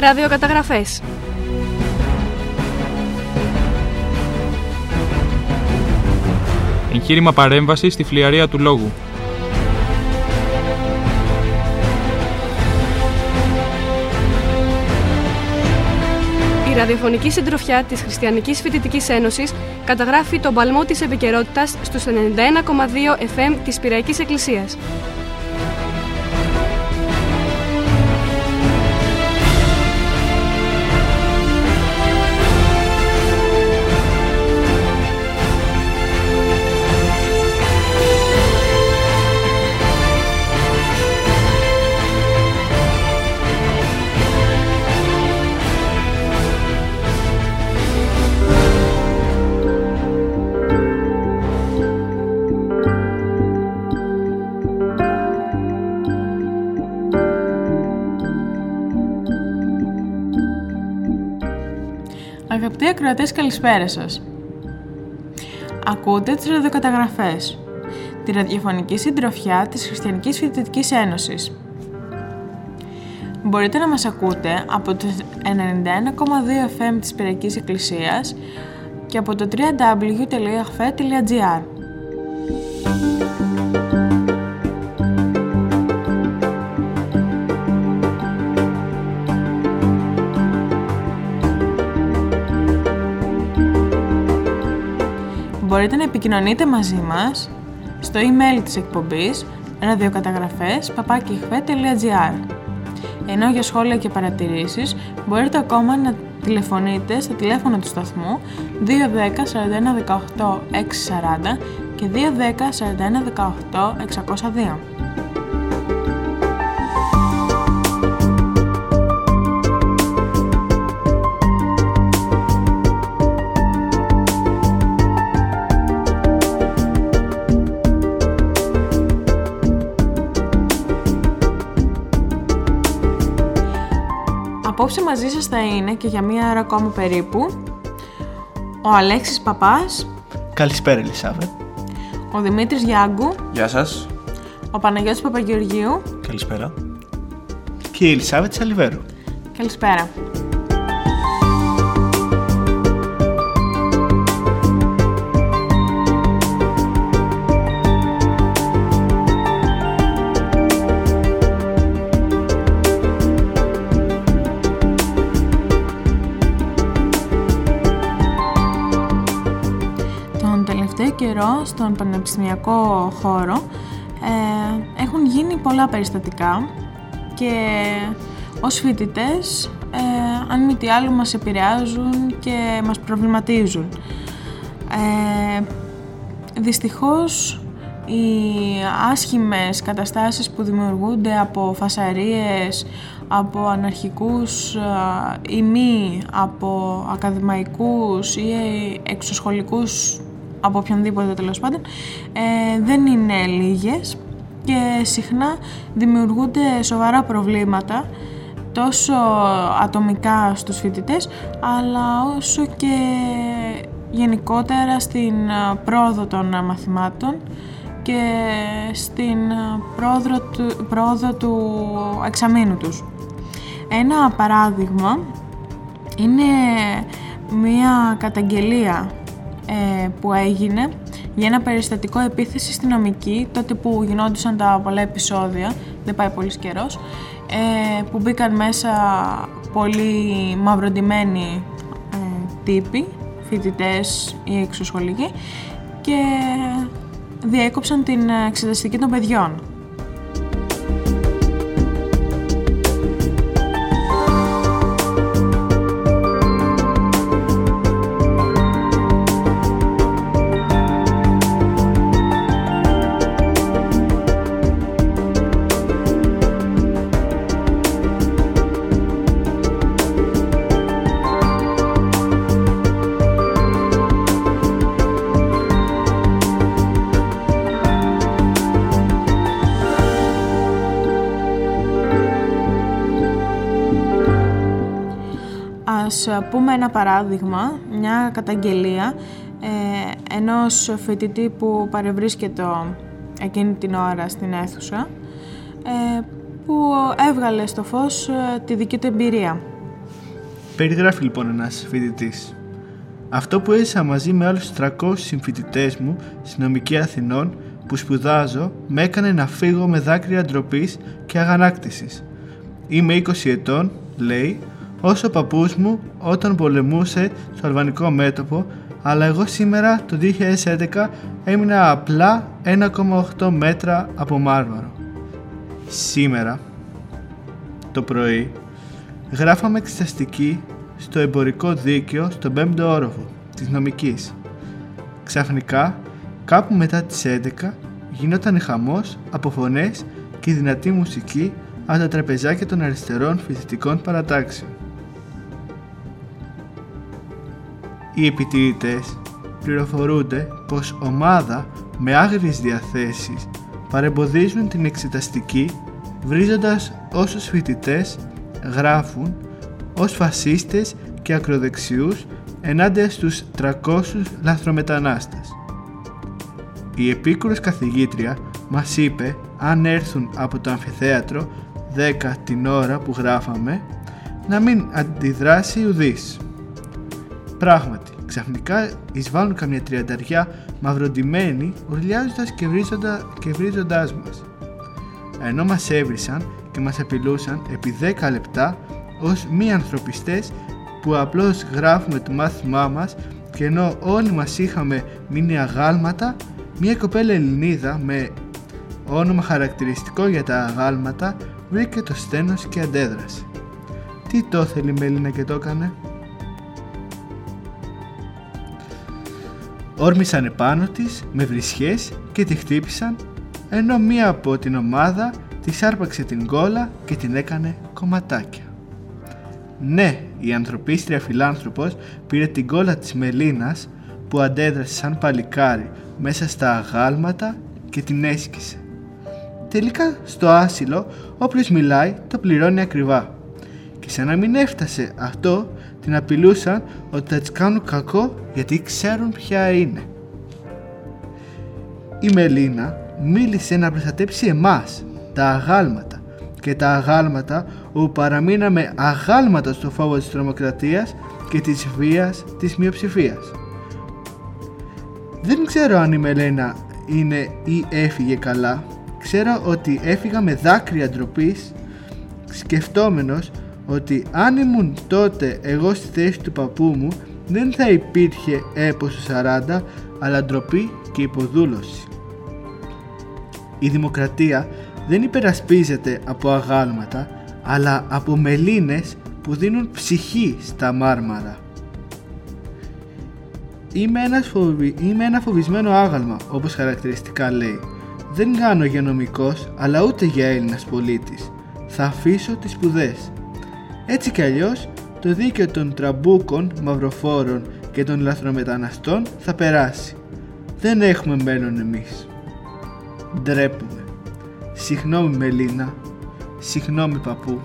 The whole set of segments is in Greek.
Ραδιοκαταγραφές Εγχείρημα παρέμβαση στη φλιαρία του λόγου. Η ραδιοφωνική συντροφιά της Χριστιανικής Φοιτητικής Ένωσης καταγράφει τον παλμό της επικαιρότητας στους 91,2 FM της Πυραϊκής Εκκλησίας. Ακροατές, καλησπέρα σας. Ακούτε τις ραδιοκαταγραφές, τη ραδιοφωνική συντροφιά της Χριστιανικής Φοιτητικής Ένωσης. Μπορείτε να μας ακούτε από το 91,2 FM της Πυριακής Εκκλησίας και από το www.hfe.gr. Μπορείτε να επικοινωνείτε μαζί μας στο email της εκπομπής ραδιοκαταγραφές papakihve.gr Ενώ για σχόλια και παρατηρήσεις μπορείτε ακόμα να τηλεφωνείτε στο τηλέφωνο του σταθμού 210 41 18 640 και 210 41 18 602. Απόψε μαζί σας θα είναι και για μία ώρα ακόμα περίπου ο Αλέξης Παπάς, Καλησπέρα, Ελισάβετ. ο Δημήτρης Γιάγκου, Γεια σας. ο Παναγιώτης Παπαγεωργίου. Καλησπέρα. Και η Ελισάβετ Σαλιβέρου. Καλησπέρα. Καιρό στον πανεπιστημιακό χώρο ε, έχουν γίνει πολλά περιστατικά και ως φοιτητές, ε, αν μη τι άλλο, μας επηρεάζουν και μας προβληματίζουν. Ε, δυστυχώς, οι άσχημες καταστάσεις που δημιουργούνται από φασαρίες, από αναρχικούς ε, ή μη, από ακαδημαϊκούς ή εξωσχολικούς, από οποιονδήποτε τέλος πάντων, ε, δεν είναι λίγες και συχνά δημιουργούνται σοβαρά προβλήματα τόσο ατομικά στους φοιτητές αλλά όσο και γενικότερα στην ε, πρόοδο των ε, μαθημάτων και στην ε, πρόοδο του, πρόοδο του εξαμήνου τους. Ένα παράδειγμα είναι μία καταγγελία ε, που έγινε για ένα περιστατικό επίθεση στη νομική, τότε που γινόντουσαν τα πολλά επεισόδια, δεν πάει πολύς καιρός, ε, που μπήκαν μέσα πολύ μαυροντημένοι ε, τύποι, φοιτητές ή εξωσχολικοί και διέκοψαν την εξεταστική των παιδιών. Ας πούμε ένα παράδειγμα, μια καταγγελία ε, ενός φοιτητή που παρευρίσκεται εκείνη την ώρα στην αίθουσα ε, που έβγαλε στο φως ε, τη δική του εμπειρία. Περιγράφει λοιπόν ένας φοιτητής. Αυτό που έζησα μαζί με άλλους 300 συμφοιτητές μου στην νομική Αθηνών που σπουδάζω με έκανε να φύγω με δάκρυα ντροπής και αγανάκτησης. Είμαι 20 ετών, λέει, όσο ο παππούς μου όταν πολεμούσε στο αλβανικό μέτωπο, αλλά εγώ σήμερα το 2011 έμεινα απλά 1,8 μέτρα από μάρμαρο. Σήμερα, το πρωί, γράφαμε εξεταστική στο εμπορικό δίκαιο στον 5ο όροφο της νομικής. Ξαφνικά, κάπου μετά τις 11, γινόταν χαμός από φωνές και δυνατή μουσική από τα τραπεζάκια των αριστερών φοιτητικών παρατάξεων. Οι επιτηρητές πληροφορούνται πως ομάδα με άγριες διαθέσεις παρεμποδίζουν την εξεταστική βρίζοντας όσους φοιτητές γράφουν ως φασίστες και ακροδεξιούς ενάντια στους 300 λαθρομετανάστες. Η επίκουρος καθηγήτρια μας είπε αν έρθουν από το αμφιθέατρο 10 την ώρα που γράφαμε να μην αντιδράσει ουδής. Πράγματι, ξαφνικά εισβάλλουν καμιά τριανταριά μαυροντημένοι ουρλιάζοντας και, βρίζοντα, και βρίζοντάς μας. Ενώ μας έβρισαν και μας απειλούσαν επί 10 λεπτά ως μη ανθρωπιστές που απλώς γράφουμε το μάθημά μας και ενώ όλοι μας είχαμε μείνει αγάλματα, μια κοπέλα Ελληνίδα με όνομα χαρακτηριστικό για τα αγάλματα βρήκε το στένος και αντέδρασε. Τι το θέλει η Μελίνα και το έκανε; Όρμησαν επάνω της με βρισχές και τη χτύπησαν ενώ μία από την ομάδα της άρπαξε την κόλλα και την έκανε κομματάκια. Ναι, η ανθρωπίστρια φιλάνθρωπος πήρε την κόλλα της Μελίνας που αντέδρασε σαν παλικάρι μέσα στα αγάλματα και την έσκησε. Τελικά στο άσυλο όποιος μιλάει το πληρώνει ακριβά. Και σαν να μην έφτασε αυτό την απειλούσαν ότι θα της κάνουν κακό γιατί ξέρουν ποια είναι. Η Μελίνα μίλησε να προστατέψει εμάς, τα αγάλματα και τα αγάλματα όπου παραμείναμε αγάλματα στο φόβο της τρομοκρατίας και της βίας της μειοψηφίας. Δεν ξέρω αν η Μελένα είναι ή έφυγε καλά. Ξέρω ότι έφυγα με δάκρυα ντροπής σκεφτόμενος ότι αν ήμουν τότε εγώ στη θέση του παππού μου δεν θα υπήρχε έπος 40 αλλά ντροπή και υποδούλωση. Η δημοκρατία δεν υπερασπίζεται από αγάλματα αλλά από Μελίνες που δίνουν ψυχή στα μάρμαρα. Είμαι, ένας φοβι... Είμαι ένα φοβισμένο άγαλμα όπως χαρακτηριστικά λέει. Δεν κάνω για νομικός αλλά ούτε για Έλληνας πολίτης. Θα αφήσω τις σπουδές. Έτσι κι αλλιώς το δίκαιο των τραμπούκων, μαυροφόρων και των λαθρομεταναστών θα περάσει. Δεν έχουμε μέλλον εμείς. Ντρέπουμε. Συγγνώμη Μελίνα, συγγνώμη παππού.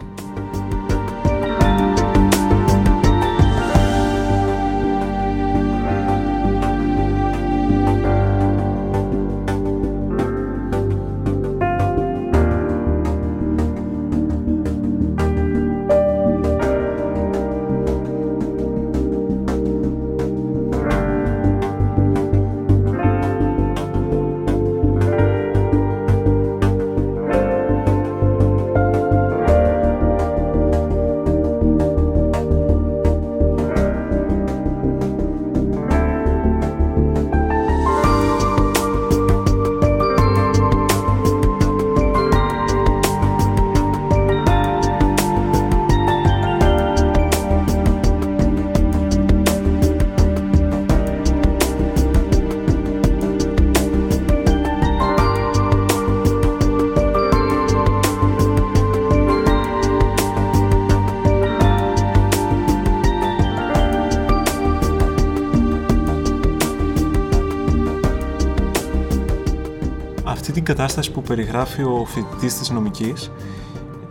Περιγράφει ο φοιτητής της νομικής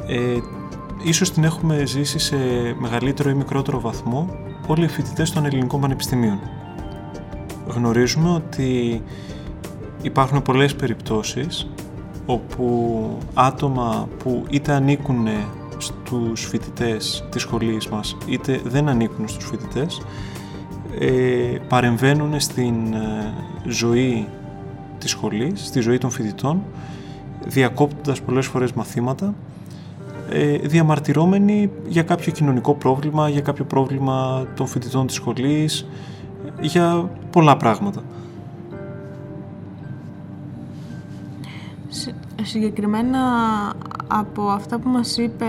ε, ίσως την έχουμε ζήσει σε μεγαλύτερο ή μικρότερο βαθμό όλοι οι φοιτητές των ελληνικών πανεπιστημίων. Γνωρίζουμε ότι υπάρχουν πολλές περιπτώσεις όπου άτομα που είτε ανήκουν στους φοιτητές της σχολής μας είτε δεν ανήκουν στους φοιτητές ε, παρεμβαίνουν στην ε, ζωή της σχολής, στη ζωή των φοιτητών διακόπτοντας πολλές φορές μαθήματα ε, διαμαρτυρώμενοι για κάποιο κοινωνικό πρόβλημα, για κάποιο πρόβλημα των φοιτητών της σχολής, για πολλά πράγματα. Συγκεκριμένα από αυτά που μας είπε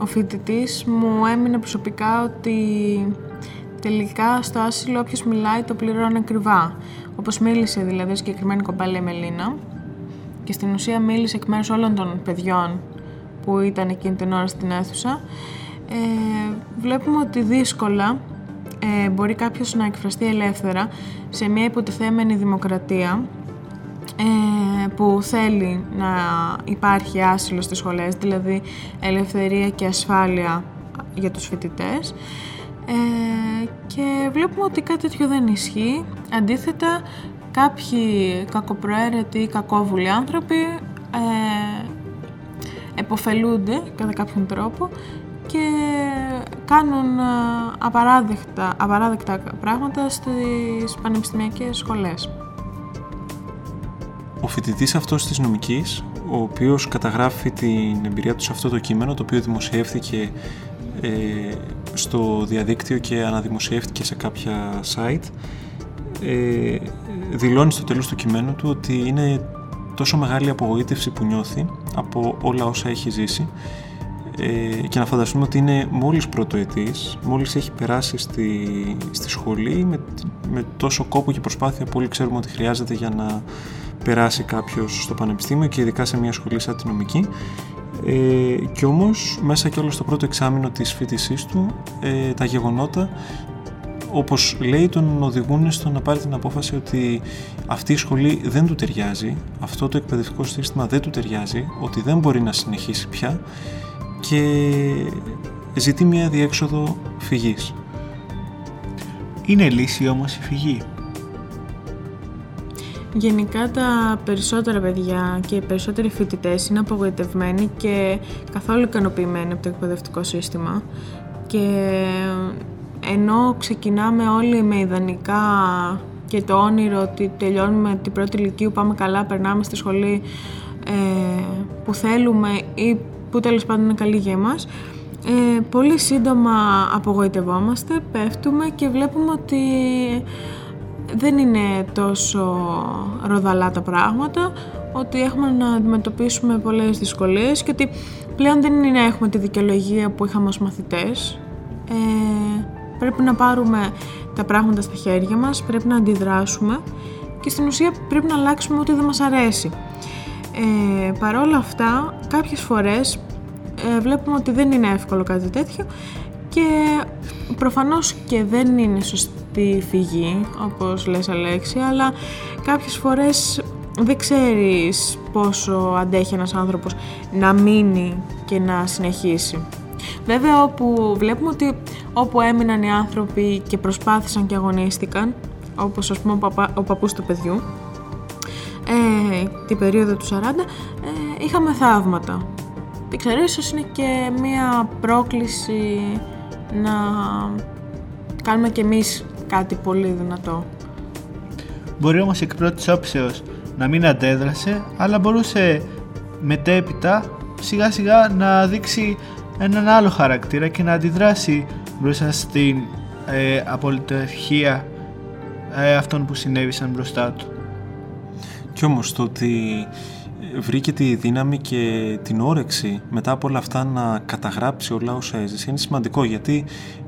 ο φοιτητής μου έμεινε προσωπικά ότι τελικά στο άσυλο όποιος μιλάει το πληρώνει ακριβά. Όπως μίλησε δηλαδή η συγκεκριμένη κοπέλα η Μελίνα και στην ουσία μίλησε εκ μέρους όλων των παιδιών που ήταν εκείνη την ώρα στην αίθουσα. Ε, βλέπουμε ότι δύσκολα ε, μπορεί κάποιος να εκφραστεί ελεύθερα σε μια υποτιθέμενη δημοκρατία ε, που θέλει να υπάρχει άσυλο στις σχολές, δηλαδή ελευθερία και ασφάλεια για τους φοιτητές ε, και βλέπουμε ότι κάτι τέτοιο δεν ισχύει. Αντίθετα, κάποιοι κακοπροαίρετοι ή κακόβουλοι άνθρωποι ε, εποφελούνται κατά κάποιον τρόπο και κάνουν ε, απαράδεκτα, απαράδεκτα πράγματα στις πανεπιστημιακές σχολές. Ο φοιτητής αυτός της νομικής, ο οποίος καταγράφει την εμπειρία του σε αυτό το κείμενο, το οποίο δημοσιεύθηκε ε, στο διαδίκτυο και αναδημοσιεύτηκε σε κάποια site, ε, δηλώνει στο τέλος του κειμένου του ότι είναι τόσο μεγάλη απογοήτευση που νιώθει από όλα όσα έχει ζήσει. Ε, και να φανταστούμε ότι είναι μόλις πρωτοετής, μόλις έχει περάσει στη, στη σχολή με, με τόσο κόπο και προσπάθεια που όλοι ξέρουμε ότι χρειάζεται για να περάσει κάποιος στο πανεπιστήμιο και ειδικά σε μια σχολή σαν τη νομική ε, και όμως μέσα και όλο στο πρώτο εξάμεινο της φοιτησής του ε, τα γεγονότα όπως λέει τον οδηγούν στο να πάρει την απόφαση ότι αυτή η σχολή δεν του ταιριάζει, αυτό το εκπαιδευτικό σύστημα δεν του ταιριάζει, ότι δεν μπορεί να συνεχίσει πια και ζητεί μια διέξοδο φυγής. Είναι λύση όμως η φυγή. Γενικά τα περισσότερα παιδιά και οι περισσότεροι φοιτητές είναι απογοητευμένοι και καθόλου ικανοποιημένοι από το εκπαιδευτικό σύστημα. Και ενώ ξεκινάμε όλοι με ιδανικά και το όνειρο ότι τελειώνουμε την πρώτη ηλικίου, πάμε καλά, περνάμε στη σχολή ε, που θέλουμε ή που τέλος πάντων είναι καλή για εμάς, ε, πολύ σύντομα απογοητευόμαστε, πέφτουμε και βλέπουμε ότι δεν είναι τόσο ροδαλά τα πράγματα, ότι έχουμε να αντιμετωπίσουμε πολλές δυσκολίες και ότι πλέον δεν είναι να έχουμε τη δικαιολογία που είχαμε ως μαθητές. Ε, πρέπει να πάρουμε τα πράγματα στα χέρια μας, πρέπει να αντιδράσουμε και στην ουσία πρέπει να αλλάξουμε ό,τι δεν μας αρέσει. Ε, παρόλα αυτά, κάποιες φορές ε, βλέπουμε ότι δεν είναι εύκολο κάτι τέτοιο και προφανώς και δεν είναι σωστή φυγή, όπως λες Αλέξη, αλλά κάποιες φορές δεν ξέρεις πόσο αντέχει ένας άνθρωπος να μείνει και να συνεχίσει. Βέβαια, όπου βλέπουμε ότι όπου έμειναν οι άνθρωποι και προσπάθησαν και αγωνίστηκαν, όπως ας πούμε ο, παπά, ο παππούς του παιδιού, ε, την περίοδο του 40, ε, είχαμε θαύματα. Δεν ξέρω, ίσως είναι και μία πρόκληση να κάνουμε κι εμείς κάτι πολύ δυνατό. Μπορεί όμως εκ πρώτης όψεως να μην αντέδρασε, αλλά μπορούσε μετέπειτα σιγά σιγά να δείξει έναν άλλο χαρακτήρα και να αντιδράσει μπροστά στην ε, απολυταρχία ε, αυτών που συνέβησαν μπροστά του. Κι όμως το ότι βρήκε τη δύναμη και την όρεξη μετά από όλα αυτά να καταγράψει όλα όσα έζησε είναι σημαντικό γιατί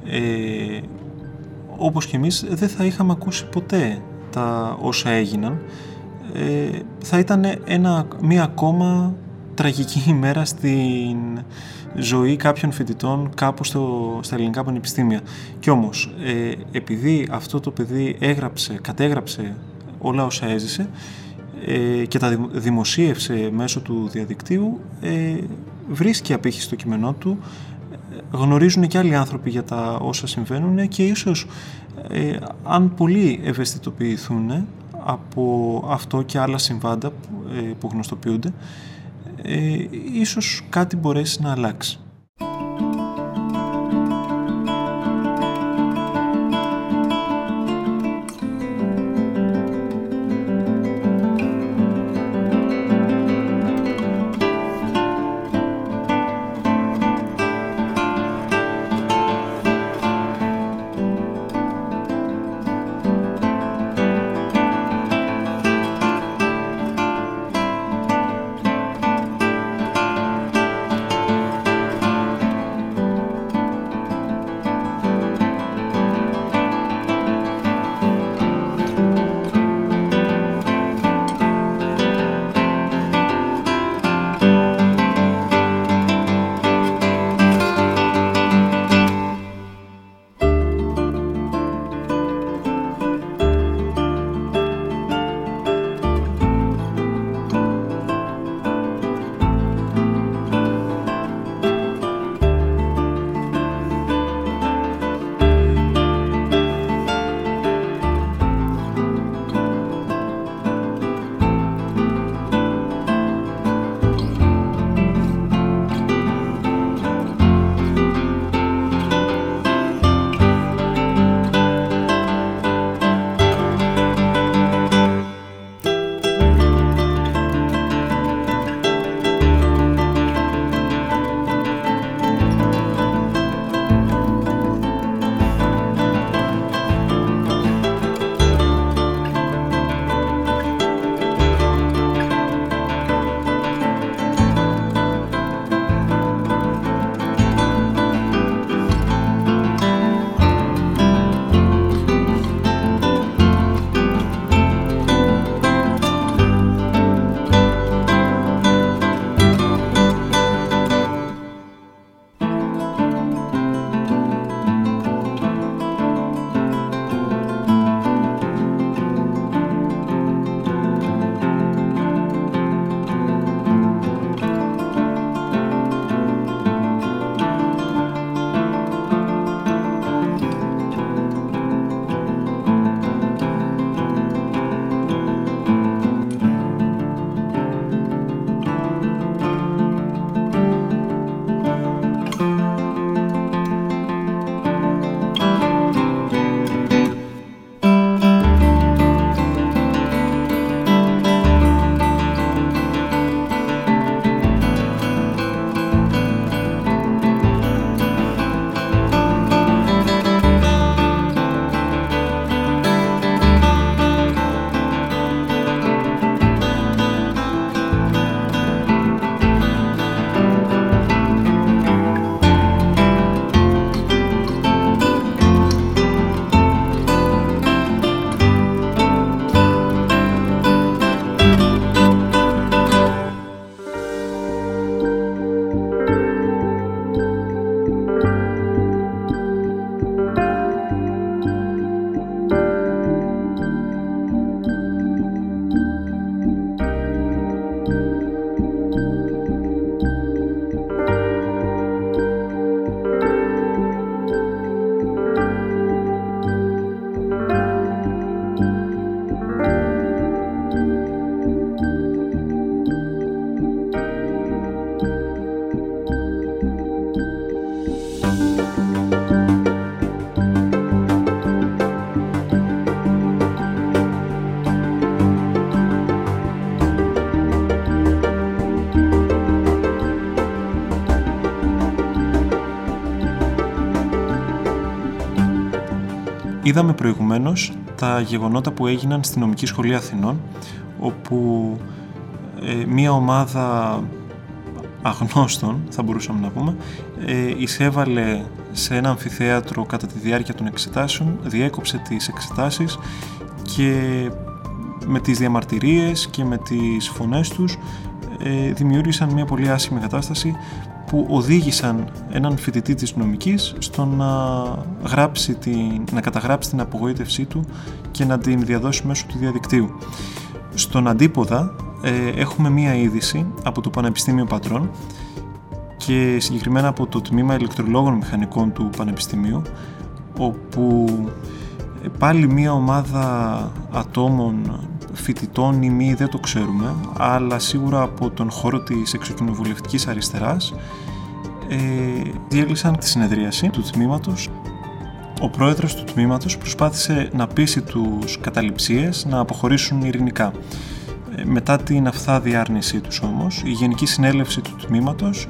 ε, όπως και εμείς δεν θα είχαμε ακούσει ποτέ τα όσα έγιναν ε, θα ήταν ένα, μία ακόμα τραγική ημέρα στην ζωή κάποιων φοιτητών κάπου στο, στα ελληνικά πανεπιστήμια. Κι όμως, ε, επειδή αυτό το παιδί έγραψε, κατέγραψε όλα όσα έζησε ε, και τα δημοσίευσε μέσω του διαδικτύου, ε, βρίσκει απήχηση στο κείμενό του, γνωρίζουν και άλλοι άνθρωποι για τα όσα συμβαίνουν και ίσως ε, αν πολλοί ευαισθητοποιηθούν από αυτό και άλλα συμβάντα που γνωστοποιούνται, ε, ίσως κάτι μπορέσει να αλλάξει. Είδαμε προηγουμένως τα γεγονότα που έγιναν στη Νομική Σχολή Αθηνών, όπου ε, μία ομάδα αγνώστων, θα μπορούσαμε να πούμε, ε, εισέβαλε σε ένα αμφιθέατρο κατά τη διάρκεια των εξετάσεων, διέκοψε τις εξετάσεις και με τις διαμαρτυρίες και με τις φωνές τους ε, δημιούργησαν μια πολύ άσχημη κατάσταση που οδήγησαν έναν φοιτητή της νομικής στο να, γράψει την, να καταγράψει την απογοήτευσή του και να την διαδώσει μέσω του διαδικτύου. Στον αντίποδα ε, έχουμε μία είδηση από το Πανεπιστήμιο Πατρών και συγκεκριμένα από το Τμήμα Ηλεκτρολόγων Μηχανικών του Πανεπιστημίου όπου πάλι μία ομάδα ατόμων φοιτητών ή μη δεν το ξέρουμε, αλλά σίγουρα από τον χώρο της εξοκοινοβουλευτικής αριστεράς ε, διέλυσαν τη συνεδρίαση του τμήματος. Ο πρόεδρος του τμήματος προσπάθησε να πείσει τους καταληψίες να αποχωρήσουν ειρηνικά. Ε, μετά την αυθάδη άρνησή τους όμως, η Γενική Συνέλευση του Τμήματος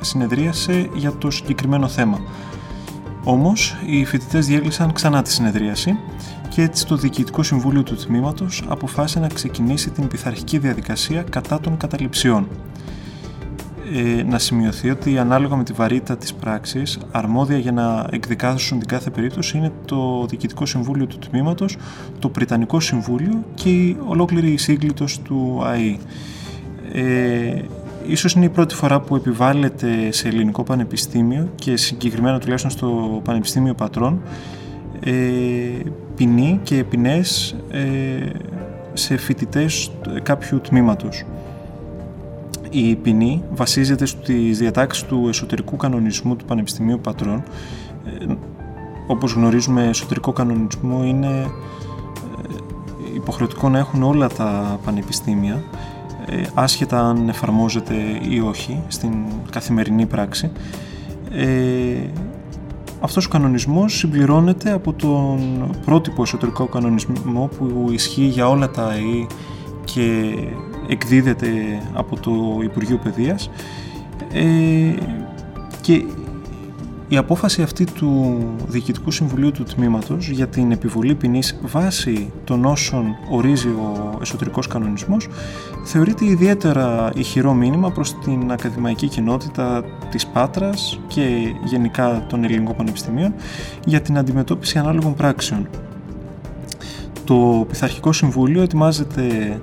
συνεδρίασε για το συγκεκριμένο θέμα. Όμως, οι φοιτητές διέλυσαν ξανά τη συνεδρίαση και έτσι το Διοικητικό Συμβούλιο του Τμήματος αποφάσισε να ξεκινήσει την πειθαρχική διαδικασία κατά των καταληψιών. Ε, να σημειωθεί ότι ανάλογα με τη βαρύτητα της πράξης, αρμόδια για να εκδικάσουν την κάθε περίπτωση είναι το Διοικητικό Συμβούλιο του Τμήματος, το Πριτανικό Συμβούλιο και η ολόκληρη σύγκλιτος του ΑΕΗ. Ε, ίσως είναι η πρώτη φορά που επιβάλλεται σε ελληνικό πανεπιστήμιο και συγκεκριμένα τουλάχιστον στο Πανεπιστήμιο Πατρών ε, ποινή και ποινές ε, σε φοιτητές κάποιου τμήματος. Η ποινή βασίζεται στις διατάξεις του εσωτερικού κανονισμού του Πανεπιστημίου Πατρών. Ε, όπως γνωρίζουμε, εσωτερικό κανονισμό είναι ε, υποχρεωτικό να έχουν όλα τα πανεπιστήμια, ε, άσχετα αν εφαρμόζεται ή όχι στην καθημερινή πράξη. Ε, αυτός ο κανονισμός συμπληρώνεται από τον πρότυπο εσωτερικό κανονισμό που ισχύει για όλα τα ΑΕΗ και εκδίδεται από το Υπουργείο Παιδείας. Ε, και η απόφαση αυτή του Διοικητικού Συμβουλίου του Τμήματος για την επιβολή ποινής βάσει των όσων ορίζει ο εσωτερικός κανονισμός θεωρείται ιδιαίτερα ηχηρό μήνυμα προς την ακαδημαϊκή κοινότητα της Πάτρας και γενικά των ελληνικών πανεπιστημίων για την αντιμετώπιση ανάλογων πράξεων. Το Πειθαρχικό Συμβούλιο ετοιμάζεται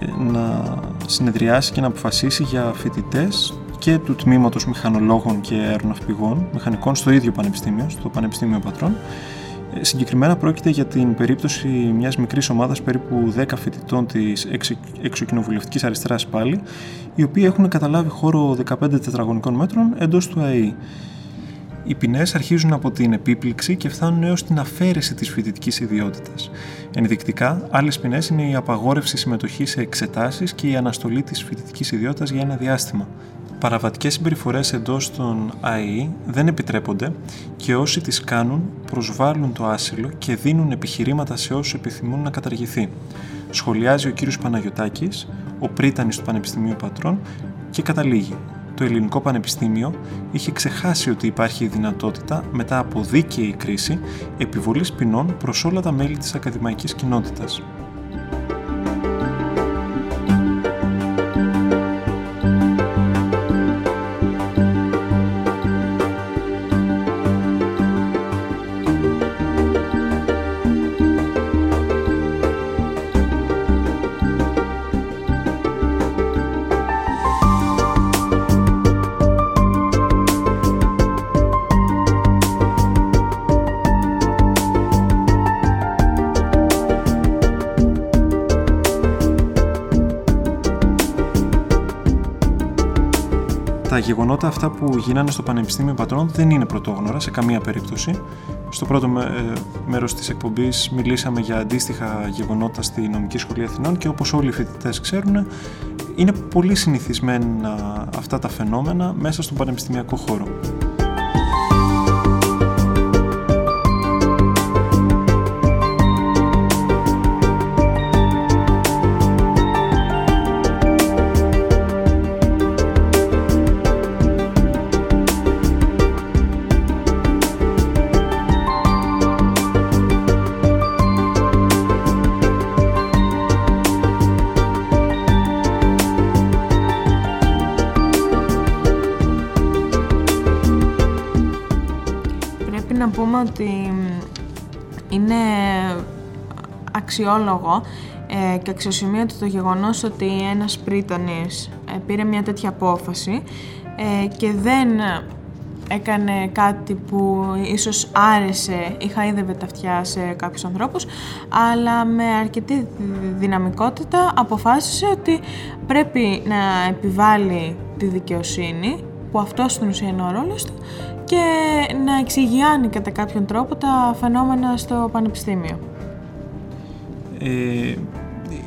ε, να συνεδριάσει και να αποφασίσει για φοιτητές και του τμήματος μηχανολόγων και αεροναυπηγών μηχανικών στο ίδιο πανεπιστήμιο, στο Πανεπιστήμιο Πατρών. Ε, συγκεκριμένα πρόκειται για την περίπτωση μιας μικρής ομάδας περίπου 10 φοιτητών της εξοκοινοβουλευτικής αριστεράς πάλι, οι οποίοι έχουν καταλάβει χώρο 15 τετραγωνικών μέτρων εντός του ΑΕΗ. Οι ποινές αρχίζουν από την επίπληξη και φτάνουν έως την αφαίρεση της φοιτητικής ιδιότητας. Ενδεικτικά, άλλες ποινές είναι η απαγόρευση συμμετοχής σε εξετάσεις και η αναστολή της φοιτητικής ιδιότητας για ένα διάστημα. Παραβατικές συμπεριφορές εντός των ΑΕΗ δεν επιτρέπονται και όσοι τις κάνουν προσβάλλουν το άσυλο και δίνουν επιχειρήματα σε όσους επιθυμούν να καταργηθεί. Σχολιάζει ο κύριος Παναγιωτάκης, ο πρίτανης του Πανεπιστημίου Πατρών και καταλήγει το Ελληνικό Πανεπιστήμιο είχε ξεχάσει ότι υπάρχει η δυνατότητα μετά από δίκαιη κρίση επιβολής ποινών προς όλα τα μέλη της ακαδημαϊκής κοινότητας. Γεγονότα αυτά που γίνανε στο Πανεπιστήμιο Πατρών δεν είναι πρωτόγνωρα σε καμία περίπτωση. Στο πρώτο ε, μέρος της εκπομπής μιλήσαμε για αντίστοιχα γεγονότα στη Νομική Σχολή Αθηνών και όπως όλοι οι φοιτητές ξέρουν είναι πολύ συνηθισμένα αυτά τα φαινόμενα μέσα στον πανεπιστημιακό χώρο. Αξιόλογο ε, και αξιοσημείωτο το γεγονός ότι ένας πρίτανης ε, πήρε μια τέτοια απόφαση ε, και δεν έκανε κάτι που ίσως άρεσε ή χαΐδευε τα αυτιά σε κάποιους ανθρώπους, αλλά με αρκετή δυναμικότητα αποφάσισε ότι πρέπει να επιβάλλει τη δικαιοσύνη, που αυτό στην ουσία είναι ο ρόλος του, και να εξηγιάνει κατά κάποιον τρόπο τα φαινόμενα στο πανεπιστήμιο. Ε,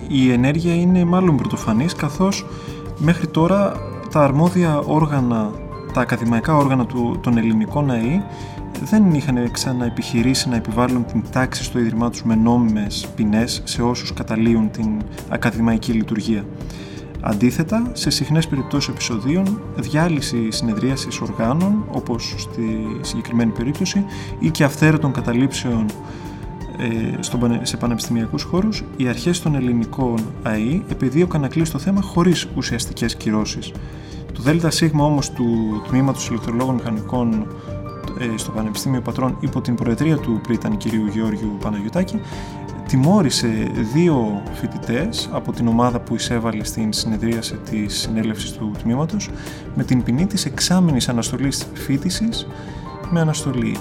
η ενέργεια είναι μάλλον πρωτοφανής καθώς μέχρι τώρα τα αρμόδια όργανα, τα ακαδημαϊκά όργανα του, των ελληνικών ΑΕΗ δεν είχαν ξαναεπιχειρήσει να επιβάλλουν την τάξη στο Ίδρυμά τους με νόμιμες ποινές σε όσους καταλύουν την ακαδημαϊκή λειτουργία. Αντίθετα, σε συχνές περιπτώσεις επεισοδίων, διάλυση συνεδρίασης οργάνων, όπως στη συγκεκριμένη περίπτωση, ή και αυθαίρετων καταλήψεων ε, σε πανεπιστημιακούς χώρους, οι αρχές των ελληνικών ΑΕΗ επιδίωκαν να κλείσει το θέμα χωρίς ουσιαστικές κυρώσεις. Το ΔΣ όμως του Τμήματος Ηλεκτρολόγων Μηχανικών ε, στο Πανεπιστήμιο Πατρών υπό την προεδρία του πρίτανη κυρίου Γεώργιου Παναγιωτάκη τιμώρησε δύο φοιτητές από την ομάδα που εισέβαλε στην συνεδρίαση της συνέλευσης του τμήματος με την ποινή της εξάμηνης αναστολής φοιτησης με αναστολή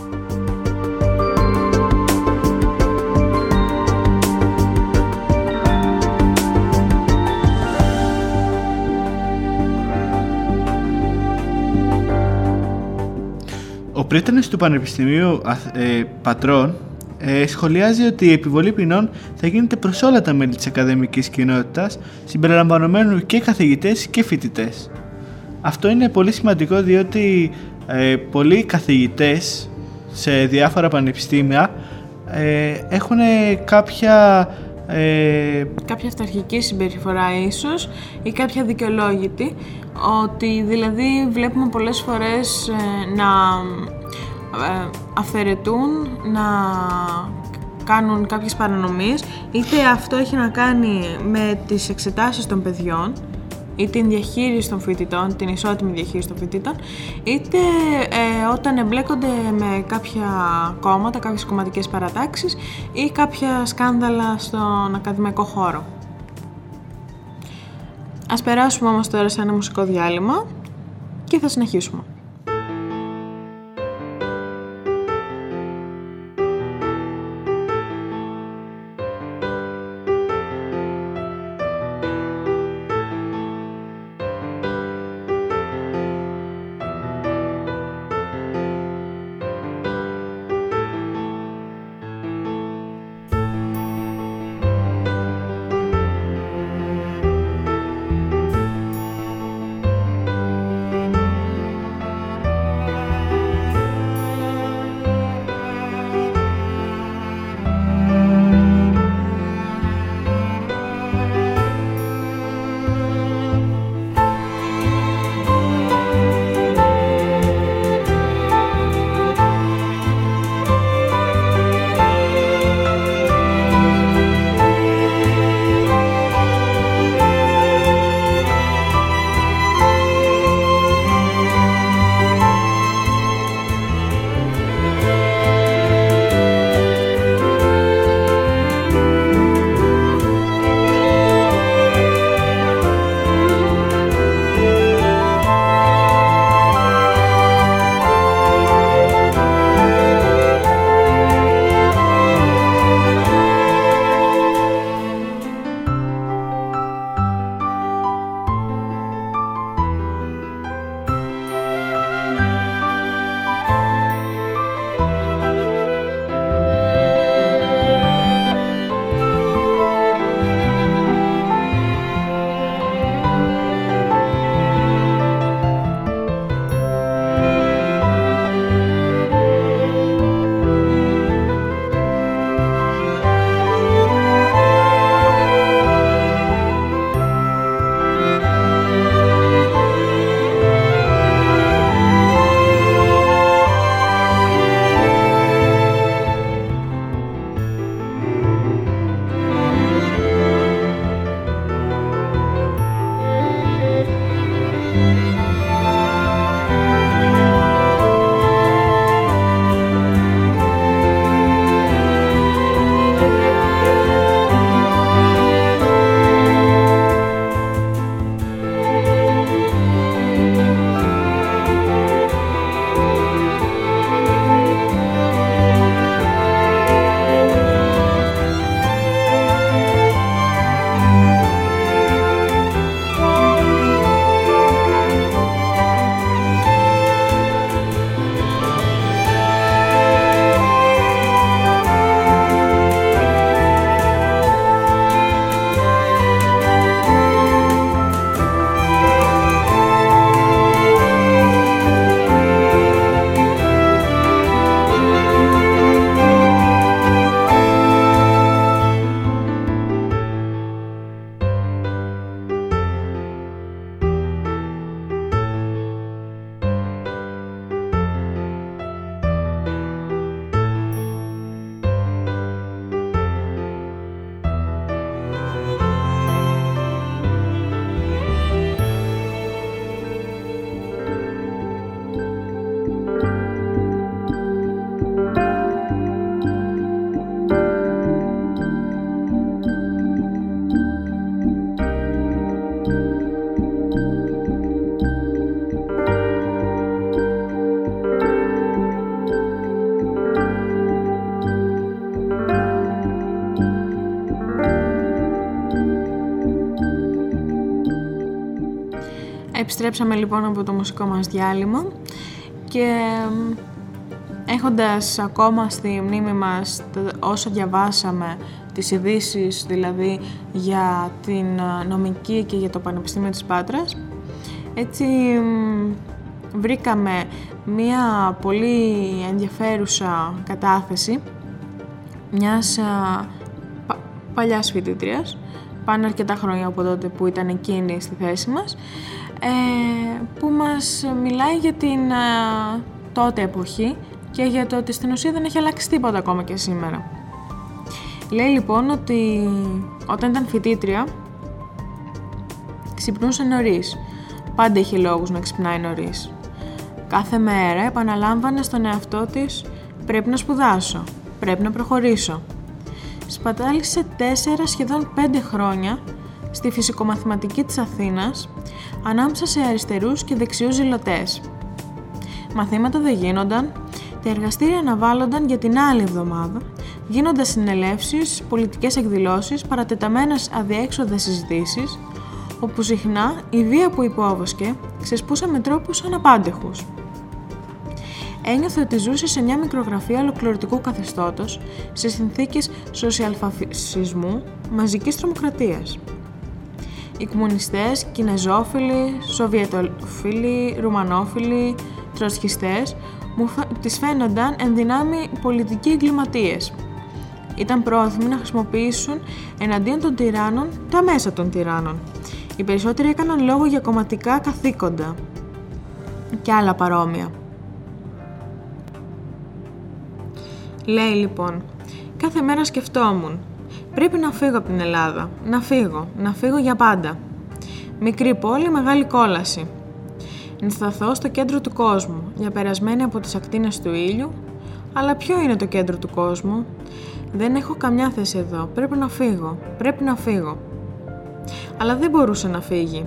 πρίτανης του Πανεπιστημίου ε, Πατρών ε, σχολιάζει ότι η επιβολή ποινών θα γίνεται προς όλα τα μέλη της ακαδημικής κοινότητας, συμπεριλαμβανομένου και καθηγητές και φοιτητές. Αυτό είναι πολύ σημαντικό διότι ε, πολλοί καθηγητές σε διάφορα πανεπιστήμια ε, έχουν κάποια ε, κάποια αυταρχική συμπεριφορά ίσως ή κάποια δικαιολόγητη ότι δηλαδή βλέπουμε πολλές φορές ε, να ε, αφαιρετούν, να κάνουν κάποιες παρανομίες είτε αυτό έχει να κάνει με τις εξετάσεις των παιδιών ή την διαχείριση των φοιτητών, την ισότιμη διαχείριση των φοιτητών, είτε ε, όταν εμπλέκονται με κάποια κόμματα, κάποιες κομματικές παρατάξεις ή κάποια σκάνδαλα στον ακαδημαϊκό χώρο. Ας περάσουμε όμως τώρα σε ένα μουσικό διάλειμμα και θα συνεχίσουμε. Επιστρέψαμε λοιπόν από το μουσικό μας διάλειμμα και έχοντας ακόμα στη μνήμη μας όσο διαβάσαμε τις ειδήσει δηλαδή για την νομική και για το Πανεπιστήμιο της Πάτρας έτσι βρήκαμε μία πολύ ενδιαφέρουσα κατάθεση μιας πα, παλιάς φοιτήτριας πάνε αρκετά χρόνια από τότε που ήταν εκείνη στη θέση μας ε, που μας μιλάει για την ε, τότε εποχή και για το ότι στην ουσία δεν έχει αλλάξει τίποτα ακόμα και σήμερα. Λέει λοιπόν ότι όταν ήταν φοιτήτρια ξυπνούσε νωρίς. Πάντα είχε λόγους να ξυπνάει νωρίς. Κάθε μέρα επαναλάμβανε στον εαυτό της «Πρέπει να σπουδάσω, πρέπει να προχωρήσω». Σπατάλησε τέσσερα σχεδόν πέντε χρόνια στη φυσικομαθηματική της Αθήνας ανάμεσα σε αριστερούς και δεξιούς ζηλωτές. Μαθήματα δεν γίνονταν, τα εργαστήρια αναβάλλονταν για την άλλη εβδομάδα, γίνονταν συνελεύσεις, πολιτικές εκδηλώσεις, παρατεταμένες αδιέξοδες συζητήσεις, όπου συχνά η βία που υπόβοσκε ξεσπούσε με τρόπους αναπάντεχους. Ένιωθε ότι ζούσε σε μια μικρογραφία ολοκληρωτικού καθεστώτος, σε συνθήκες σοσιαλφασισμού, μαζικής τρομοκρατίας. Οι κομμουνιστές, κινεζόφιλοι, σοβιετοφίλοι, ρουμανόφιλοι, τροσχιστές μου τις φαίνονταν ενδυνάμει πολιτικοί εγκληματίες. Ήταν πρόθυμοι να χρησιμοποιήσουν εναντίον των τυράννων τα μέσα των τυράννων. Οι περισσότεροι έκαναν λόγο για κομματικά καθήκοντα και άλλα παρόμοια. Λέει λοιπόν, κάθε μέρα σκεφτόμουν Πρέπει να φύγω από την Ελλάδα. Να φύγω. Να φύγω για πάντα. Μικρή πόλη, μεγάλη κόλαση. Να σταθώ στο κέντρο του κόσμου, διαπερασμένη από τις ακτίνες του ήλιου. Αλλά ποιο είναι το κέντρο του κόσμου; Δεν έχω καμιά θέση εδώ. Πρέπει να φύγω. Πρέπει να φύγω. Αλλά δεν μπορούσε να φύγει.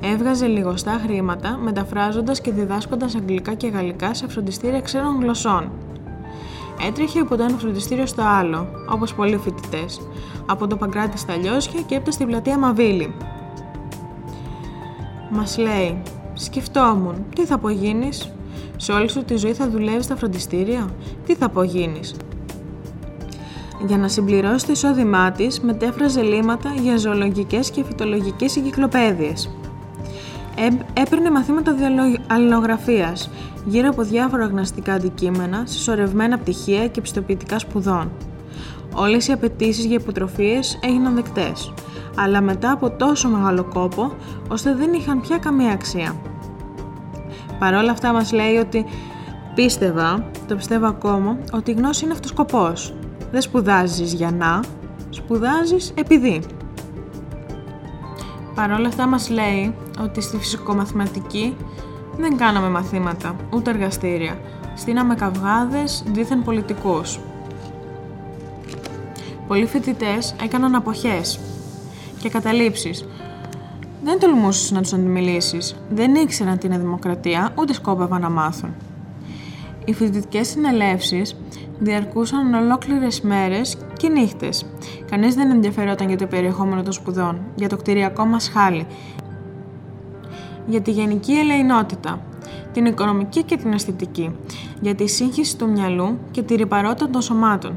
Έβγαζε λιγοστά χρήματα, μεταφράζοντας και διδάσκοντας αγγλικά και γαλλικά σε φροντιστήρια ξένων γλωσσών. Έτρεχε από το ένα φροντιστήριο στο άλλο, όπως πολλοί φοιτητές, από το Παγκράτη στα Λιώσια και έπτα στην πλατεία Μαβίλη. Μας λέει, σκεφτόμουν, τι θα απογίνεις, σε όλη σου τη ζωή θα δουλεύεις στα φροντιστήρια, τι θα απογίνεις; Για να συμπληρώσει το εισόδημά της, μετέφραζε λίματα για ζωολογικές και φυτολογικές εγκυκλοπαίδειες. Έπαιρνε μαθήματα αλληλογραφίας γύρω από διάφορα γνωστικά αντικείμενα, συσσωρευμένα πτυχία και πιστοποιητικά σπουδών. Όλες οι απαιτήσεις για υποτροφίες έγιναν δεκτές, αλλά μετά από τόσο μεγάλο κόπο, ώστε δεν είχαν πια καμία αξία. Παρ' όλα αυτά μας λέει ότι πίστευα, το πιστεύω ακόμα, ότι η γνώση είναι αυτός σκοπός. Δεν σπουδάζεις για να, σπουδάζεις επειδή. Παρ' όλα αυτά μας λέει ότι στη φυσικομαθηματική δεν κάναμε μαθήματα, ούτε εργαστήρια. Στείναμε καυγάδες δίθεν πολιτικούς. Πολλοί φοιτητές έκαναν αποχές και καταλήψεις. Δεν τολμούσες να τους αντιμιλήσεις. Δεν ήξεραν τι είναι δημοκρατία, ούτε σκόπευαν να μάθουν. Οι φοιτητικές συνελεύσεις διαρκούσαν ολόκληρες μέρες και νύχτες. Κανείς δεν ενδιαφερόταν για το περιεχόμενο των σπουδών, για το κτηριακό μας χάλι, για τη γενική ελεηνότητα, την οικονομική και την αισθητική, για τη σύγχυση του μυαλού και τη ρηπαρότητα των σωμάτων.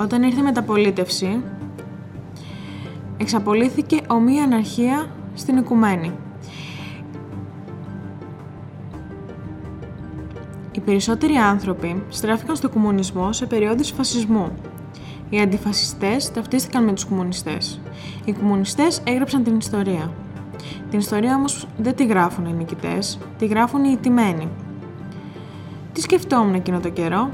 Όταν ήρθε η μεταπολίτευση, εξαπολύθηκε ομοία αναρχία στην οικουμένη. Οι περισσότεροι άνθρωποι στράφηκαν στο κομμουνισμό σε περιόδους φασισμού. Οι αντιφασιστές ταυτίστηκαν με τους κομμουνιστές. Οι κομμουνιστές έγραψαν την ιστορία. Την ιστορία όμως δεν τη γράφουν οι νικητές, τη γράφουν οι ιτημένοι. Τι σκεφτόμουν εκείνο το καιρό;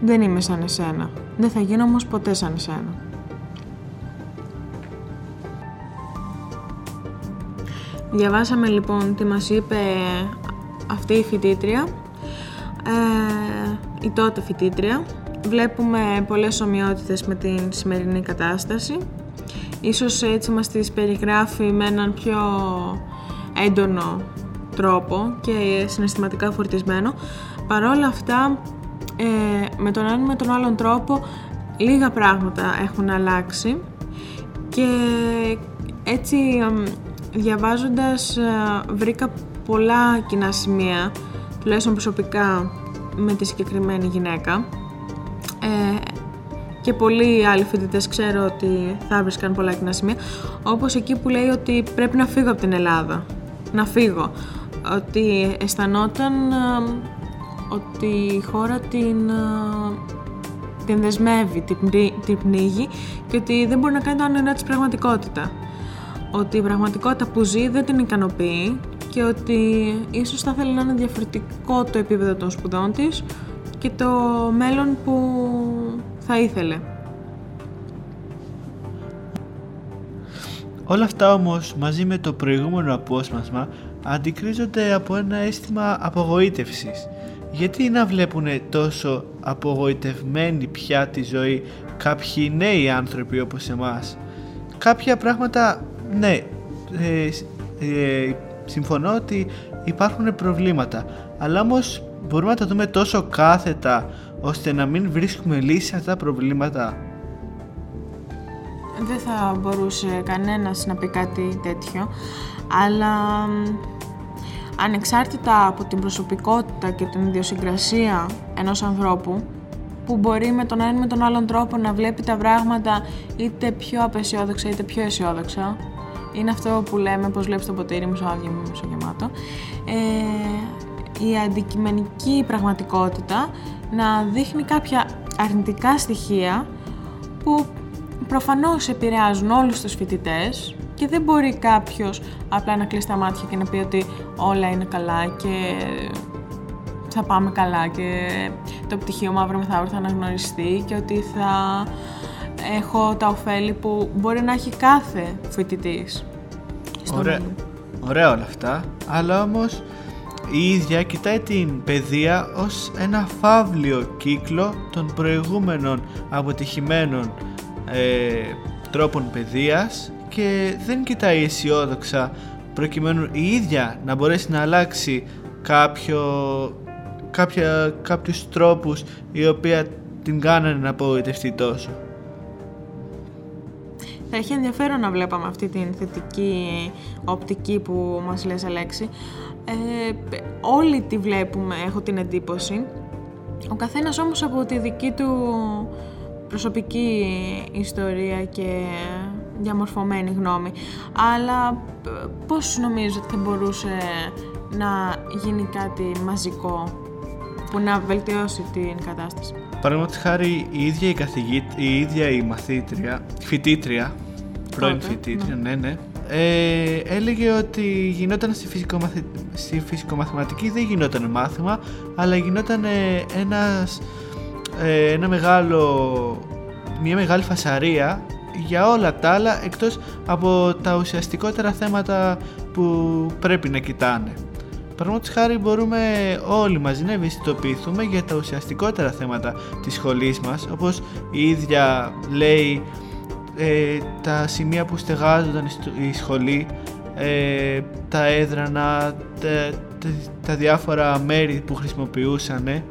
Δεν είμαι σαν εσένα. Δεν θα γίνω όμως ποτέ σαν εσένα. Διαβάσαμε λοιπόν τι μας είπε αυτή η φοιτήτρια, ε, η τότε φοιτήτρια. Βλέπουμε πολλές ομοιότητες με την σημερινή κατάσταση. Ίσως έτσι μας τις περιγράφει με έναν πιο έντονο τρόπο και συναισθηματικά φορτισμένο. Παρόλα αυτά, ε, με τον έναν με τον άλλον τρόπο, λίγα πράγματα έχουν αλλάξει και Έτσι, διαβάζοντας βρήκα πολλά κοινά σημεία, τουλάχιστον προσωπικά με τη συγκεκριμένη γυναίκα. Ε, και πολλοί άλλοι φοιτητές ξέρω ότι θα βρίσκαν πολλά κοινά σημεία. Όπως εκεί που λέει ότι πρέπει να φύγω από την Ελλάδα. Να φύγω. Ότι αισθανόταν ότι η χώρα την, την δεσμεύει, την, την πνίγει και ότι δεν μπορεί να κάνει το όνειρά της πραγματικότητα. Ότι η πραγματικότητα που ζει δεν την ικανοποιεί και ότι ίσως θα θέλει να είναι διαφορετικό το επίπεδο των σπουδών της και το μέλλον που θα ήθελε. Όλα αυτά όμως μαζί με το προηγούμενο απόσπασμα αντικρίζονται από ένα αίσθημα απογοήτευσης. Γιατί να βλέπουν τόσο απογοητευμένοι πια τη ζωή κάποιοι νέοι άνθρωποι όπως εμάς; Κάποια πράγματα, ναι, ε, ε, συμφωνώ ότι υπάρχουν προβλήματα, αλλά όμως μπορούμε να τα δούμε τόσο κάθετα ώστε να μην βρίσκουμε λύση σε αυτά τα προβλήματα. Δεν θα μπορούσε κανένας να πει κάτι τέτοιο, αλλά ανεξάρτητα από την προσωπικότητα και την ιδιοσυγκρασία ενός ανθρώπου, που μπορεί με τον ένα με τον άλλον τρόπο να βλέπει τα πράγματα είτε πιο απεσιόδοξα είτε πιο αισιόδοξα, είναι αυτό που λέμε πώς βλέπεις το ποτήρι μισοάδιο ή μισογεμάτο, ε, η αντικειμενική πραγματικότητα να δείχνει κάποια αρνητικά στοιχεία που προφανώς επηρεάζουν όλους τους φοιτητές και δεν μπορεί κάποιος απλά να κλείσει τα μάτια και να πει ότι όλα είναι καλά και θα πάμε καλά και το πτυχίο μου αύριο μεθαύριο θα αναγνωριστεί και ότι θα έχω τα ωφέλη που μπορεί να έχει κάθε φοιτητής. Ωραία, ωραία όλα αυτά, αλλά όμως η ίδια κοιτάει την παιδεία ως ένα φαύλιο κύκλο των προηγούμενων αποτυχημένων ε, τρόπων παιδείας και δεν κοιτάει αισιόδοξα προκειμένου η ίδια να μπορέσει να αλλάξει κάποιο, κάποια, κάποιους τρόπους οι οποίοι την κάνανε να απογοητευτεί τόσο. Θα έχει ενδιαφέρον να βλέπαμε αυτή την θετική οπτική που μας λες Αλέξη. Ε, όλοι τη βλέπουμε, έχω την εντύπωση. Ο καθένας όμως από τη δική του προσωπική ιστορία και διαμορφωμένη γνώμη. Αλλά πώς νομίζω ότι θα μπορούσε να γίνει κάτι μαζικό που να βελτιώσει την κατάσταση; Παραδείγματος χάρη η ίδια η καθηγήτρια, η ίδια η μαθήτρια, φοιτήτρια, πρώην φοιτήτρια, ναι, ναι, ε, έλεγε ότι γινόταν στη, φυσικομαθη... στη φυσικομαθηματική δεν γινόταν μάθημα, αλλά γινόταν ένας, ε, ένα μεγάλο, μια μεγάλη φασαρία για όλα τα άλλα εκτός από τα ουσιαστικότερα θέματα που πρέπει να κοιτάνε. Παραδείγματο χάρη μπορούμε όλοι μαζί να ευαισθητοποιηθούμε για τα ουσιαστικότερα θέματα της σχολής μας όπως η ίδια λέει ε, τα σημεία που στεγάζονταν η σχολή ε, τα έδρανα τα, τα, διάφορα μέρη που χρησιμοποιούσαν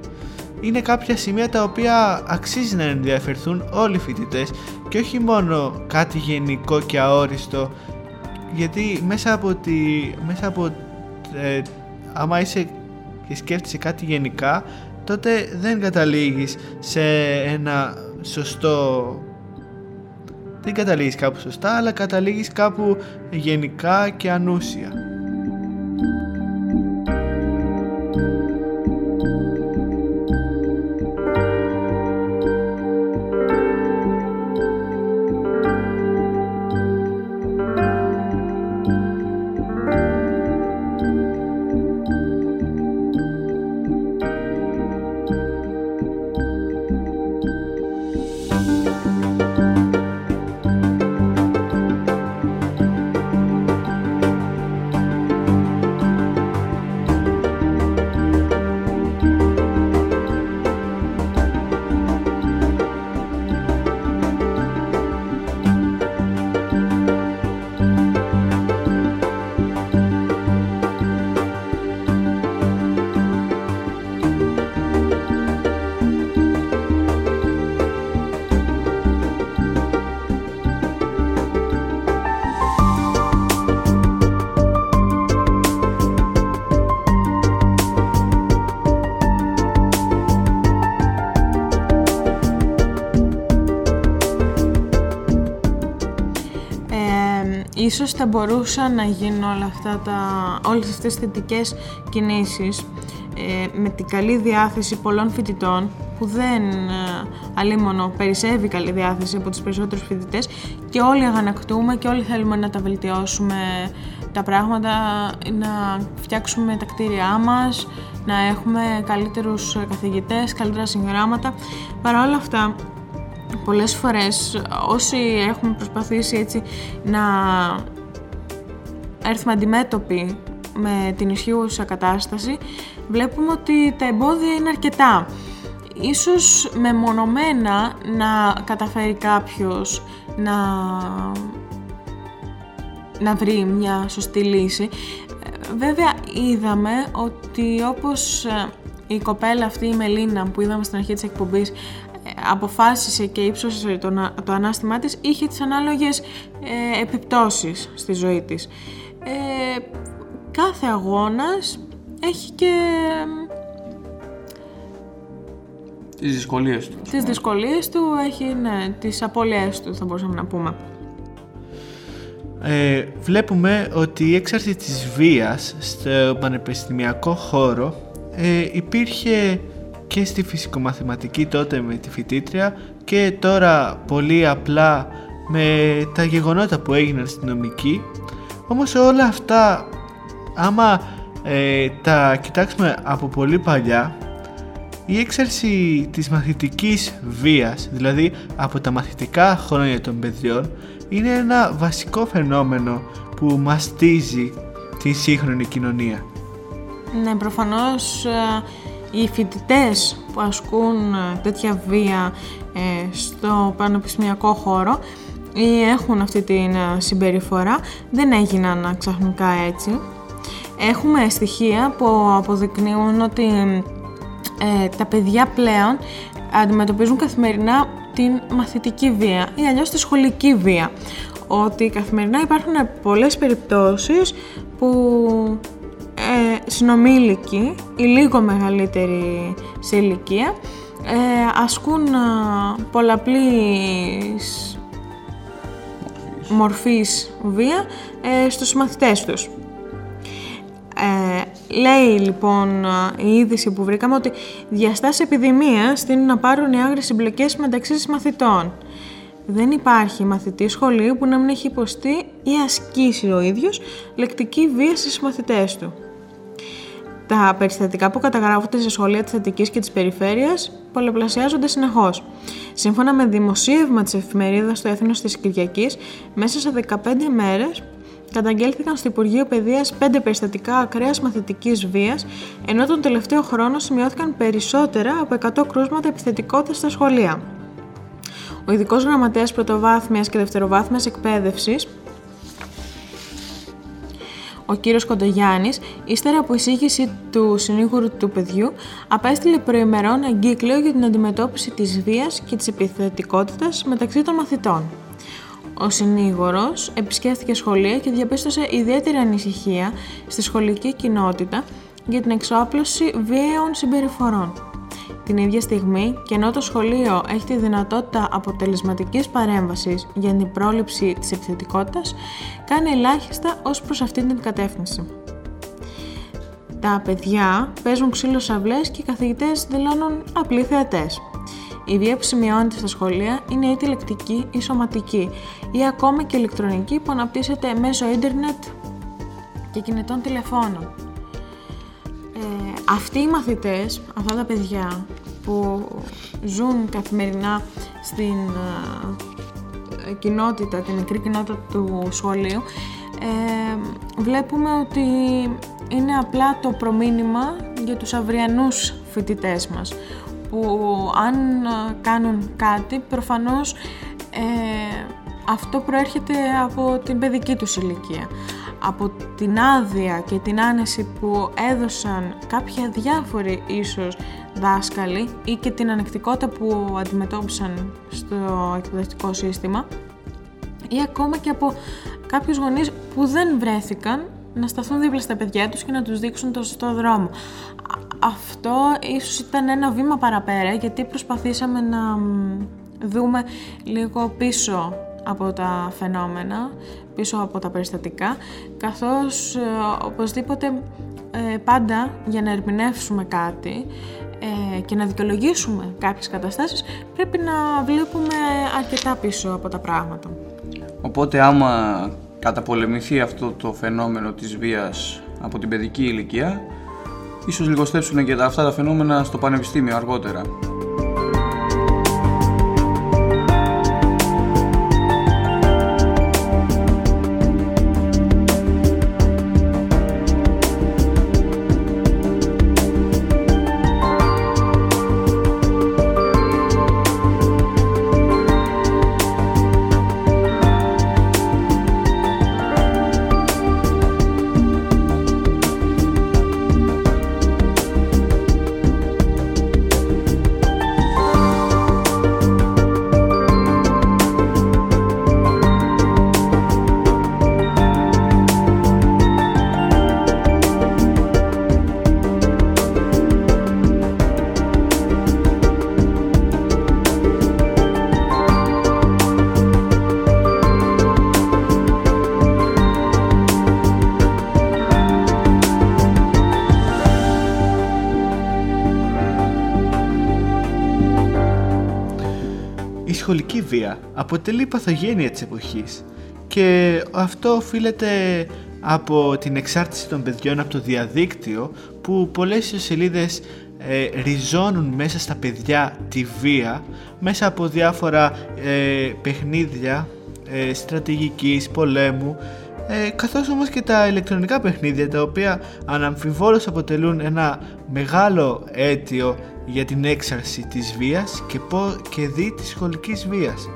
είναι κάποια σημεία τα οποία αξίζει να ενδιαφερθούν όλοι οι φοιτητές και όχι μόνο κάτι γενικό και αόριστο γιατί μέσα από, τη, μέσα από ε, άμα είσαι και σκέφτεσαι κάτι γενικά τότε δεν καταλήγεις σε ένα σωστό δεν καταλήγεις κάπου σωστά αλλά καταλήγεις κάπου γενικά και ανούσια ίσως θα μπορούσαν να γίνουν όλα αυτά τα, όλες αυτές τις θετικές κινήσεις ε, με την καλή διάθεση πολλών φοιτητών που δεν ε, αλίμονο περισσεύει καλή διάθεση από τους περισσότερους φοιτητές και όλοι αγανακτούμε και όλοι θέλουμε να τα βελτιώσουμε τα πράγματα, να φτιάξουμε τα κτίρια μας, να έχουμε καλύτερους καθηγητές, καλύτερα συγγράμματα. Παρ' όλα αυτά, πολλές φορές όσοι έχουμε προσπαθήσει έτσι να έρθουμε αντιμέτωποι με την ισχύουσα κατάσταση, βλέπουμε ότι τα εμπόδια είναι αρκετά. Ίσως μεμονωμένα να καταφέρει κάποιος να, να βρει μια σωστή λύση. Βέβαια είδαμε ότι όπως ε, η κοπέλα αυτή η Μελίνα που είδαμε στην αρχή της εκπομπής ε, αποφάσισε και ύψωσε το, το ανάστημά της, είχε τις ανάλογες ε, επιπτώσεις στη ζωή της. Ε, κάθε αγώνας έχει και τις δυσκολίες του. Τις δυσκολίες του έχει, ναι, τις απώλειές του θα μπορούσαμε να πούμε. Ε, βλέπουμε ότι η έξαρση της βίας στο πανεπιστημιακό χώρο ε, υπήρχε και στη φυσικομαθηματική τότε με τη φοιτήτρια και τώρα πολύ απλά με τα γεγονότα που έγιναν στην νομική όμως όλα αυτά άμα ε, τα κοιτάξουμε από πολύ παλιά η έξαρση της μαθητικής βίας, δηλαδή από τα μαθητικά χρόνια των παιδιών, είναι ένα βασικό φαινόμενο που μαστίζει τη σύγχρονη κοινωνία. Ναι, προφανώς ε, οι φοιτητές που ασκούν ε, τέτοια βία ε, στο πανεπιστημιακό χώρο ή έχουν αυτή την συμπεριφορά δεν έγιναν ξαφνικά έτσι. Έχουμε στοιχεία που αποδεικνύουν ότι ε, τα παιδιά πλέον αντιμετωπίζουν καθημερινά την μαθητική βία ή αλλιώς τη σχολική βία. Ότι καθημερινά υπάρχουν πολλές περιπτώσεις που ε, συνομήλικοι ή λίγο μεγαλύτεροι σε ηλικία ε, ασκούν πολλαπλής μορφής βία ε, στους μαθητές τους. Ε, λέει λοιπόν η είδηση που βρήκαμε ότι διαστάσεις επιδημίας στείνουν να πάρουν οι άγριες συμπλοκές μεταξύ μαθητών. Δεν υπάρχει μαθητή σχολείου που να μην έχει υποστεί ή ασκήσει ο ίδιος λεκτική βία στις μαθητές του. Τα περιστατικά που καταγράφονται σε σχολεία της Αττικής και της Περιφέρειας πολλαπλασιάζονται συνεχώς. Σύμφωνα με δημοσίευμα της εφημερίδας του Έθνος της Κυριακής, μέσα σε 15 μέρες καταγγέλθηκαν στο Υπουργείο Παιδείας 5 περιστατικά ακραίας μαθητικής βίας, ενώ τον τελευταίο χρόνο σημειώθηκαν περισσότερα από 100 κρούσματα επιθετικότητας στα σχολεία. Ο ειδικός γραμματέας πρωτοβάθμιας και δευτεροβάθμιας εκπαίδευσης, ο κύριος Κοντογιάννης, ύστερα από εισήγηση του συνήγορου του παιδιού, απέστειλε προημερών εγκύκλιο για την αντιμετώπιση της βίας και της επιθετικότητας μεταξύ των μαθητών. Ο συνήγορος επισκέφθηκε σχολεία και διαπίστωσε ιδιαίτερη ανησυχία στη σχολική κοινότητα για την εξόπλωση βίαιων συμπεριφορών. Την ίδια στιγμή, και ενώ το σχολείο έχει τη δυνατότητα αποτελεσματικής παρέμβασης για την πρόληψη της επιθετικότητας, κάνει ελάχιστα ως προς αυτή την κατεύθυνση. Τα παιδιά παίζουν ξύλος σαυλές και οι καθηγητές δηλώνουν απλοί θεατές. Η βία που σημειώνεται στα σχολεία είναι είτε λεκτική ή σωματική ή ακόμα και ηλεκτρονική που αναπτύσσεται μέσω ίντερνετ και κινητών τηλεφώνων. Ε, αυτοί οι μαθητές, αυτά τα παιδιά που ζουν καθημερινά στην ε, κοινότητα, την μικρή κοινότητα του σχολείου, ε, βλέπουμε ότι είναι απλά το προμήνυμα για τους αυριανούς φοιτητές μας που αν ε, κάνουν κάτι προφανώς ε, αυτό προέρχεται από την παιδική τους ηλικία. Από την άδεια και την άνεση που έδωσαν κάποια διάφοροι ίσως δάσκαλοι ή και την ανεκτικότητα που αντιμετώπισαν στο εκπαιδευτικό σύστημα ή ακόμα και από κάποιους γονείς που δεν βρέθηκαν να σταθούν δίπλα στα παιδιά τους και να τους δείξουν το σωστό δρόμο. Αυτό ίσως ήταν ένα βήμα παραπέρα γιατί προσπαθήσαμε να δούμε λίγο πίσω από τα φαινόμενα, πίσω από τα περιστατικά, καθώς ε, οπωσδήποτε ε, πάντα για να ερμηνεύσουμε κάτι ε, και να δικαιολογήσουμε κάποιες καταστάσεις πρέπει να βλέπουμε αρκετά πίσω από τα πράγματα. Οπότε άμα καταπολεμηθεί αυτό το φαινόμενο της βίας από την παιδική ηλικία, ίσως λιγοστέψουν και αυτά τα φαινόμενα στο πανεπιστήμιο αργότερα. Σχολική βία αποτελεί παθογένεια της εποχής και αυτό οφείλεται από την εξάρτηση των παιδιών από το διαδίκτυο που πολλές σελίδες ε, ριζώνουν μέσα στα παιδιά τη βία μέσα από διάφορα ε, παιχνίδια ε, στρατηγικής, πολέμου ε, καθώς όμως και τα ηλεκτρονικά παιχνίδια τα οποία αναμφιβόλως αποτελούν ένα μεγάλο αίτιο για την έξαρση της βίας και, πο, και δι της σχολικής βίας.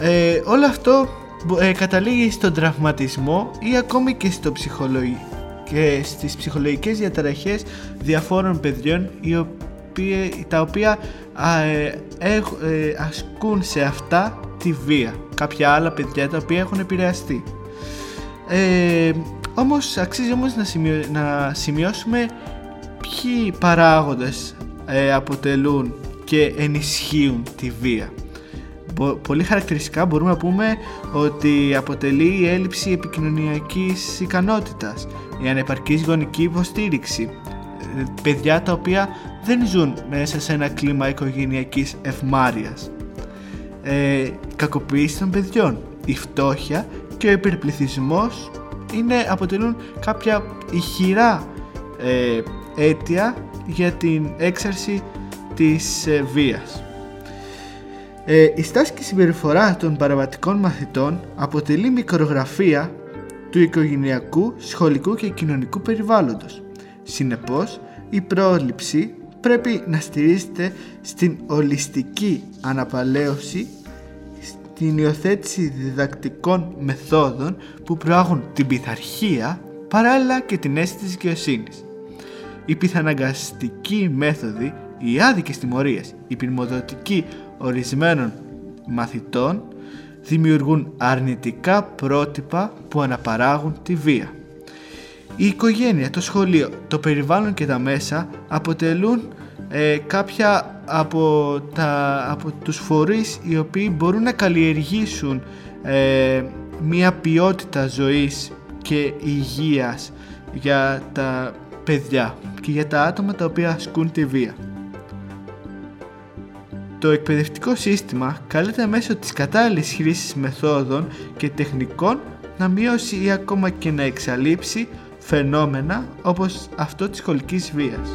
Ε, όλο αυτό ε, καταλήγει στον τραυματισμό ή ακόμη και στο ψυχολογικό και στις ψυχολογικές διαταραχές διαφόρων παιδιών οι οποίοι, τα οποία ε, ε, ασκούν σε αυτά τη βία κάποια άλλα παιδιά τα οποία έχουν επηρεαστεί ε, όμως αξίζει όμως να, να σημειώσουμε ποιοι παράγοντες ε, αποτελούν και ενισχύουν τη βία. Πολύ χαρακτηριστικά μπορούμε να πούμε ότι αποτελεί η έλλειψη επικοινωνιακής ικανότητας, η ανεπαρκής γονική υποστήριξη, ε, παιδιά τα οποία δεν ζουν μέσα σε ένα κλίμα οικογενειακής ευμάρειας, ε, κακοποίηση των παιδιών, η φτώχεια και ο υπερπληθυσμός είναι, αποτελούν κάποια ηχηρά ε, αίτια για την έξαρση της ε, βίας. Ε, η στάση και συμπεριφορά των παραβατικών μαθητών αποτελεί μικρογραφία του οικογενειακού, σχολικού και κοινωνικού περιβάλλοντος. Συνεπώς, η πρόληψη πρέπει να στηρίζεται στην ολιστική αναπαλαίωση την υιοθέτηση διδακτικών μεθόδων που προάγουν την πειθαρχία παράλληλα και την αίσθηση της δικαιοσύνης. Οι πιθαναγκαστικοί μέθοδοι, οι άδικες τιμωρίες, η πυρμοδοτική ορισμένων μαθητών δημιουργούν αρνητικά πρότυπα που αναπαράγουν τη βία. Η οικογένεια, το σχολείο, το περιβάλλον και τα μέσα αποτελούν ε, κάποια από, τα, από τους φορείς οι οποίοι μπορούν να καλλιεργήσουν ε, μια ποιότητα ζωής και υγείας για τα παιδιά και για τα άτομα τα οποία ασκούν τη βία. Το εκπαιδευτικό σύστημα καλείται μέσω της κατάλληλης χρήσης μεθόδων και τεχνικών να μειώσει ή ακόμα και να εξαλείψει φαινόμενα όπως αυτό της σχολικής βίας.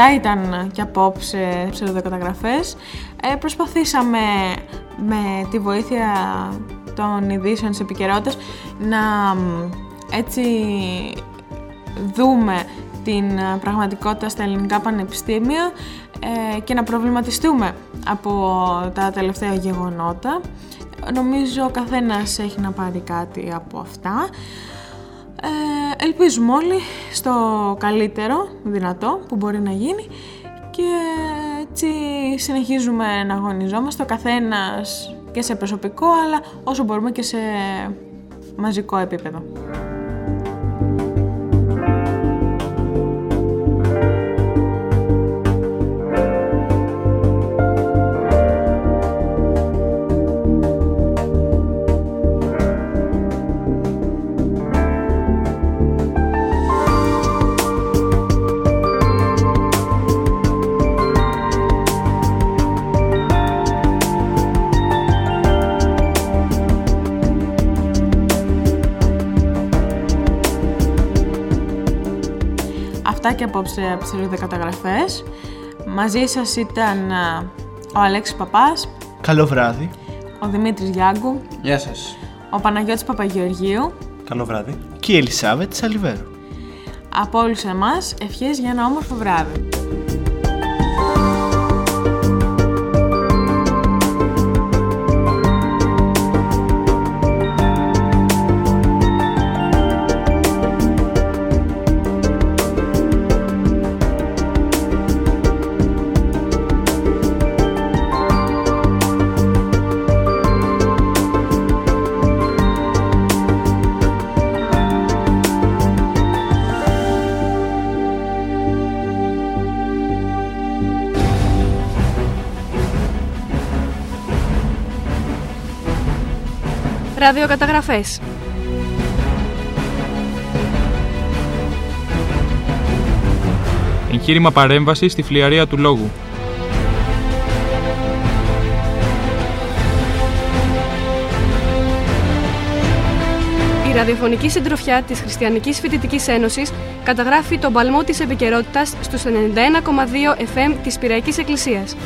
Αυτά ήταν και απόψε ψευδοκαταγραφές. Ε, προσπαθήσαμε με τη βοήθεια των ειδήσεων της επικαιρότητας να έτσι δούμε την πραγματικότητα στα ελληνικά πανεπιστήμια ε, και να προβληματιστούμε από τα τελευταία γεγονότα. Νομίζω ο καθένας έχει να πάρει κάτι από αυτά. Ε, ελπίζουμε όλοι στο καλύτερο δυνατό που μπορεί να γίνει και έτσι συνεχίζουμε να αγωνιζόμαστε ο καθένας και σε προσωπικό αλλά όσο μπορούμε και σε μαζικό επίπεδο. Και απόψε από τις καταγραφές. Μαζί σας ήταν ο Αλέξης Παπάς. Καλό βράδυ. Ο Δημήτρης Γιάγκου. Γεια σας. Ο Παναγιώτης Παπαγεωργίου. Καλό βράδυ. Και η Ελισάβετ Σαλιβέρου. Από όλους εμάς, ευχές για ένα όμορφο βράδυ. Ραδιοκαταγραφές Εγχείρημα παρέμβαση στη φλιαρία του λόγου. Η ραδιοφωνική συντροφιά της Χριστιανικής Φοιτητικής Ένωσης καταγράφει τον παλμό της επικαιρότητας στους 91,2 FM της Πυραϊκής Εκκλησίας.